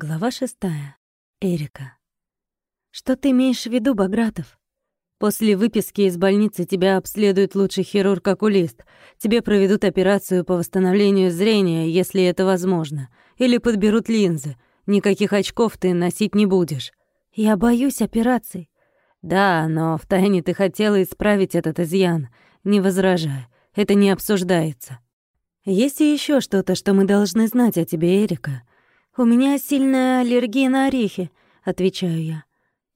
Глава шестая. Эрика. Что ты имеешь в виду, Багратов? После выписки из больницы тебя обследует лучший хирург-окулист. Тебе проведут операцию по восстановлению зрения, если это возможно. Или подберут линзы. Никаких очков ты носить не будешь. Я боюсь операций. Да, но втайне ты хотела исправить этот изъян. Не возражай. Это не обсуждается. Есть и еще что-то, что мы должны знать о тебе, Эрика. «У меня сильная аллергия на орехи», — отвечаю я.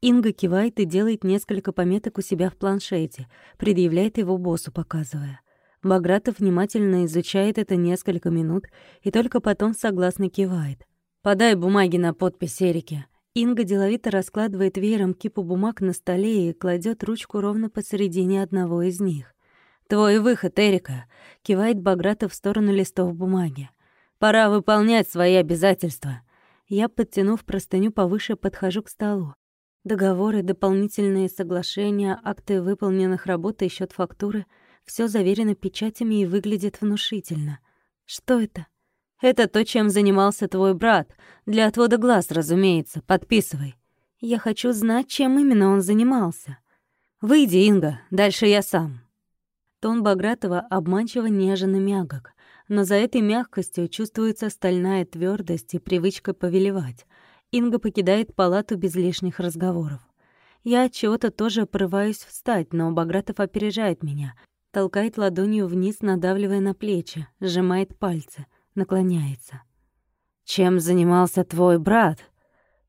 Инга кивает и делает несколько пометок у себя в планшете, предъявляет его боссу, показывая. Багратов внимательно изучает это несколько минут и только потом согласно кивает. «Подай бумаги на подпись Эрике». Инга деловито раскладывает веером кипу бумаг на столе и кладет ручку ровно посередине одного из них. «Твой выход, Эрика», — кивает Багратов в сторону листов бумаги. Пора выполнять свои обязательства. Я, подтянув простыню повыше, подхожу к столу. Договоры, дополнительные соглашения, акты выполненных работ и счет фактуры — все заверено печатями и выглядит внушительно. Что это? Это то, чем занимался твой брат. Для отвода глаз, разумеется. Подписывай. Я хочу знать, чем именно он занимался. Выйди, Инга, дальше я сам. Тон Багратова обманчиво нежен и мягок но за этой мягкостью чувствуется стальная твердость и привычка повелевать. Инга покидает палату без лишних разговоров. Я от чего-то тоже порываюсь встать, но Багратов опережает меня, толкает ладонью вниз, надавливая на плечи, сжимает пальцы, наклоняется. «Чем занимался твой брат?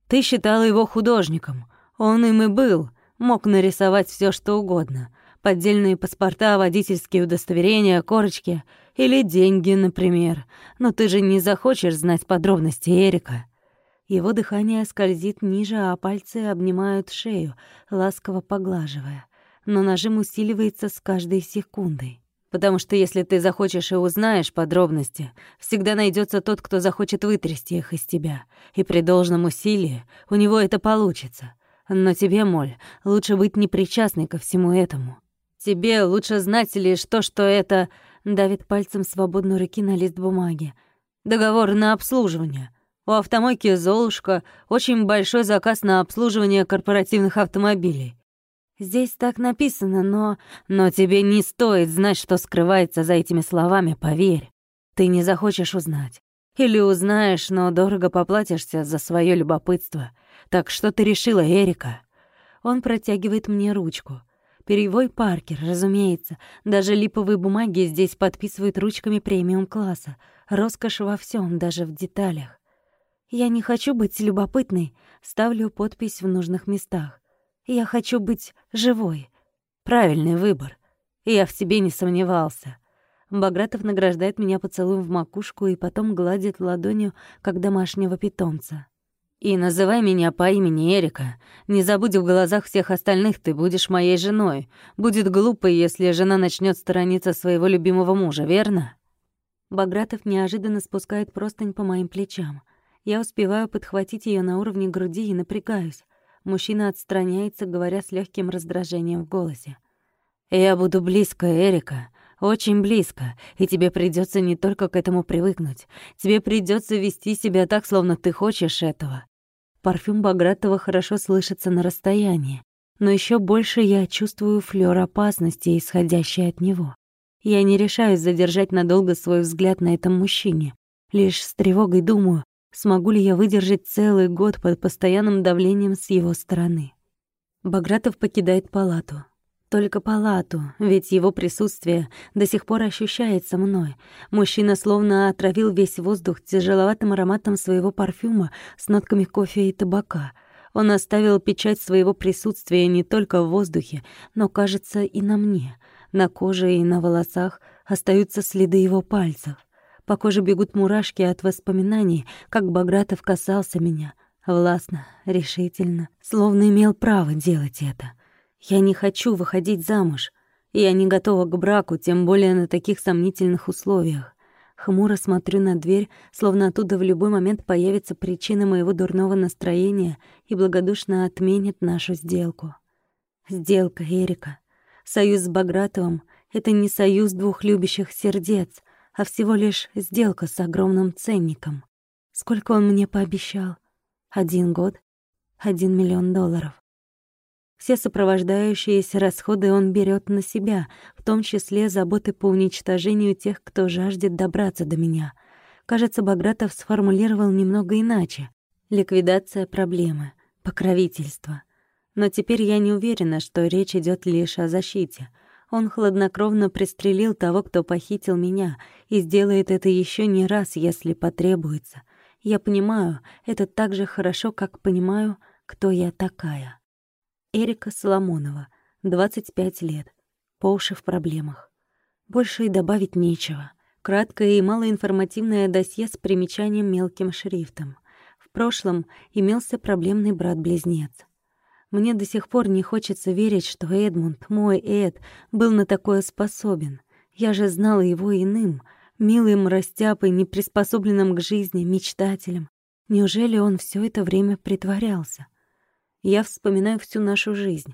Ты считала его художником. Он им и был, мог нарисовать все, что угодно поддельные паспорта, водительские удостоверения, корочки или деньги, например. Но ты же не захочешь знать подробности Эрика. Его дыхание скользит ниже, а пальцы обнимают шею, ласково поглаживая. Но нажим усиливается с каждой секундой. Потому что если ты захочешь и узнаешь подробности, всегда найдется тот, кто захочет вытрясти их из тебя. И при должном усилии у него это получится. Но тебе, Моль, лучше быть непричастной ко всему этому. Тебе лучше знать лишь то, что это...» Давит пальцем свободной руки на лист бумаги. «Договор на обслуживание. У автомойки «Золушка» очень большой заказ на обслуживание корпоративных автомобилей. Здесь так написано, но... Но тебе не стоит знать, что скрывается за этими словами, поверь. Ты не захочешь узнать. Или узнаешь, но дорого поплатишься за свое любопытство. Так что ты решила, Эрика?» Он протягивает мне ручку — Перевой Паркер, разумеется. Даже липовые бумаги здесь подписывают ручками премиум-класса. Роскошь во всем, даже в деталях. Я не хочу быть любопытной. Ставлю подпись в нужных местах. Я хочу быть живой. Правильный выбор. Я в тебе не сомневался. Багратов награждает меня поцелуем в макушку и потом гладит ладонью, как домашнего питомца. И называй меня по имени Эрика. Не забудь в глазах всех остальных, ты будешь моей женой. Будет глупо, если жена начнет сторониться своего любимого мужа, верно?» Багратов неожиданно спускает простынь по моим плечам. Я успеваю подхватить ее на уровне груди и напрягаюсь. Мужчина отстраняется, говоря с легким раздражением в голосе. «Я буду близко, Эрика. Очень близко, и тебе придется не только к этому привыкнуть. Тебе придется вести себя так, словно ты хочешь этого. Парфюм Багратова хорошо слышится на расстоянии, но еще больше я чувствую флёр опасности, исходящей от него. Я не решаюсь задержать надолго свой взгляд на этом мужчине. Лишь с тревогой думаю, смогу ли я выдержать целый год под постоянным давлением с его стороны. Багратов покидает палату. Только палату, ведь его присутствие до сих пор ощущается мной. Мужчина словно отравил весь воздух тяжеловатым ароматом своего парфюма с нотками кофе и табака. Он оставил печать своего присутствия не только в воздухе, но, кажется, и на мне. На коже и на волосах остаются следы его пальцев. По коже бегут мурашки от воспоминаний, как Багратов касался меня. Властно, решительно, словно имел право делать это — я не хочу выходить замуж. Я не готова к браку, тем более на таких сомнительных условиях. Хмуро смотрю на дверь, словно оттуда в любой момент появится причина моего дурного настроения и благодушно отменит нашу сделку. Сделка, Эрика. Союз с Багратовым — это не союз двух любящих сердец, а всего лишь сделка с огромным ценником. Сколько он мне пообещал? Один год — один миллион долларов. Все сопровождающиеся расходы он берет на себя, в том числе заботы по уничтожению тех, кто жаждет добраться до меня. Кажется, Багратов сформулировал немного иначе. Ликвидация проблемы, покровительство. Но теперь я не уверена, что речь идет лишь о защите — он хладнокровно пристрелил того, кто похитил меня, и сделает это еще не раз, если потребуется. Я понимаю это так же хорошо, как понимаю, кто я такая. Эрика Соломонова, 25 лет, по уши в проблемах. Больше и добавить нечего. Краткое и малоинформативное досье с примечанием мелким шрифтом. В прошлом имелся проблемный брат-близнец — мне до сих пор не хочется верить, что Эдмунд, мой Эд, был на такое способен. Я же знала его иным, милым растяпой, неприспособленным к жизни, мечтателем. Неужели он все это время притворялся? Я вспоминаю всю нашу жизнь.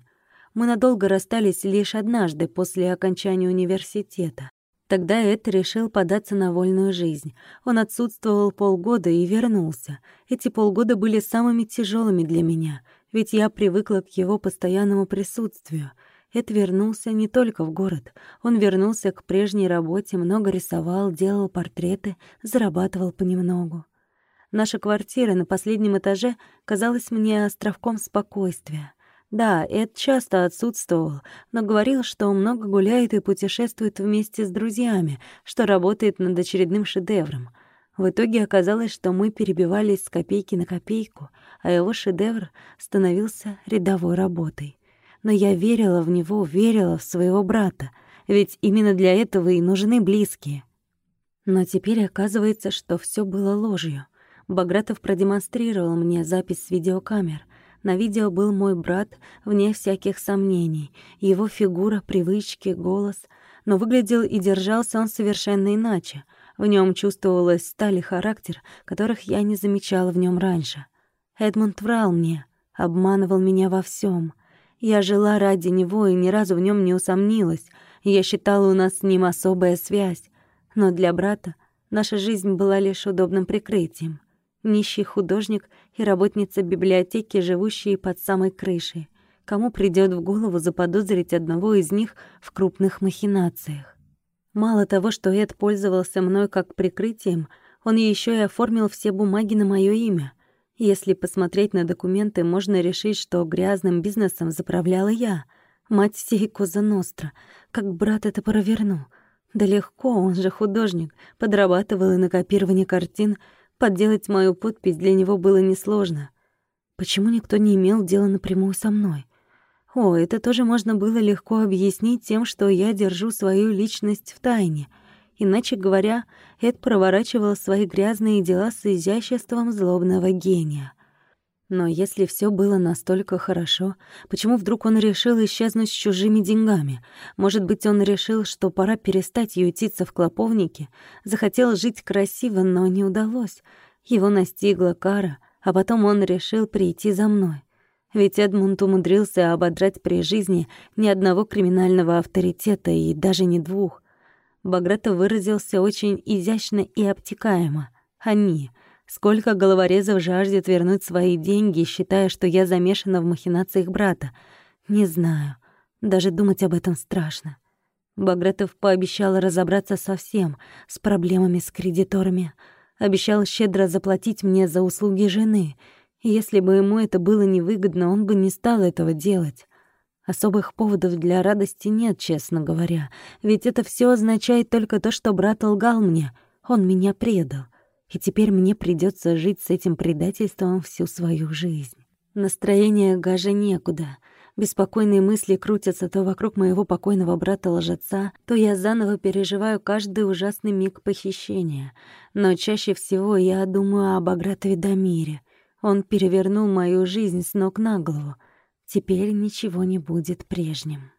Мы надолго расстались лишь однажды после окончания университета. Тогда Эд решил податься на вольную жизнь. Он отсутствовал полгода и вернулся. Эти полгода были самыми тяжелыми для меня — ведь я привыкла к его постоянному присутствию. Эд вернулся не только в город. Он вернулся к прежней работе, много рисовал, делал портреты, зарабатывал понемногу. Наша квартира на последнем этаже казалась мне островком спокойствия. Да, Эд часто отсутствовал, но говорил, что много гуляет и путешествует вместе с друзьями, что работает над очередным шедевром. В итоге оказалось, что мы перебивались с копейки на копейку, а его шедевр становился рядовой работой. Но я верила в него, верила в своего брата, ведь именно для этого и нужны близкие. Но теперь оказывается, что все было ложью. Багратов продемонстрировал мне запись с видеокамер. На видео был мой брат, вне всяких сомнений. Его фигура, привычки, голос. Но выглядел и держался он совершенно иначе. В нем чувствовалась сталь и характер, которых я не замечала в нем раньше. Эдмунд врал мне, обманывал меня во всем. Я жила ради него и ни разу в нем не усомнилась. Я считала у нас с ним особая связь. Но для брата наша жизнь была лишь удобным прикрытием. Нищий художник и работница библиотеки, живущие под самой крышей. Кому придет в голову заподозрить одного из них в крупных махинациях? Мало того, что Эд пользовался мной как прикрытием, он еще и оформил все бумаги на мое имя. Если посмотреть на документы, можно решить, что грязным бизнесом заправляла я. Мать сей Коза Ностра. Как брат это провернул. Да легко, он же художник. Подрабатывал и на копирование картин. Подделать мою подпись для него было несложно. Почему никто не имел дела напрямую со мной? О, это тоже можно было легко объяснить тем, что я держу свою личность в тайне — Иначе говоря, Эд проворачивал свои грязные дела с изяществом злобного гения. Но если все было настолько хорошо, почему вдруг он решил исчезнуть с чужими деньгами? Может быть, он решил, что пора перестать ютиться в клоповнике, захотел жить красиво, но не удалось. Его настигла кара, а потом он решил прийти за мной. Ведь Эдмунд умудрился ободрать при жизни ни одного криминального авторитета и даже не двух — Багратов выразился очень изящно и обтекаемо. Они. Сколько головорезов жаждет вернуть свои деньги, считая, что я замешана в махинациях брата. Не знаю. Даже думать об этом страшно. Багратов пообещал разобраться со всем, с проблемами с кредиторами. Обещал щедро заплатить мне за услуги жены. Если бы ему это было невыгодно, он бы не стал этого делать. Особых поводов для радости нет, честно говоря. Ведь это все означает только то, что брат лгал мне. Он меня предал. И теперь мне придется жить с этим предательством всю свою жизнь. Настроение гаже некуда. Беспокойные мысли крутятся то вокруг моего покойного брата-лжеца, то я заново переживаю каждый ужасный миг похищения. Но чаще всего я думаю об Агратове Дамире. Он перевернул мою жизнь с ног на голову. Теперь ничего не будет прежним.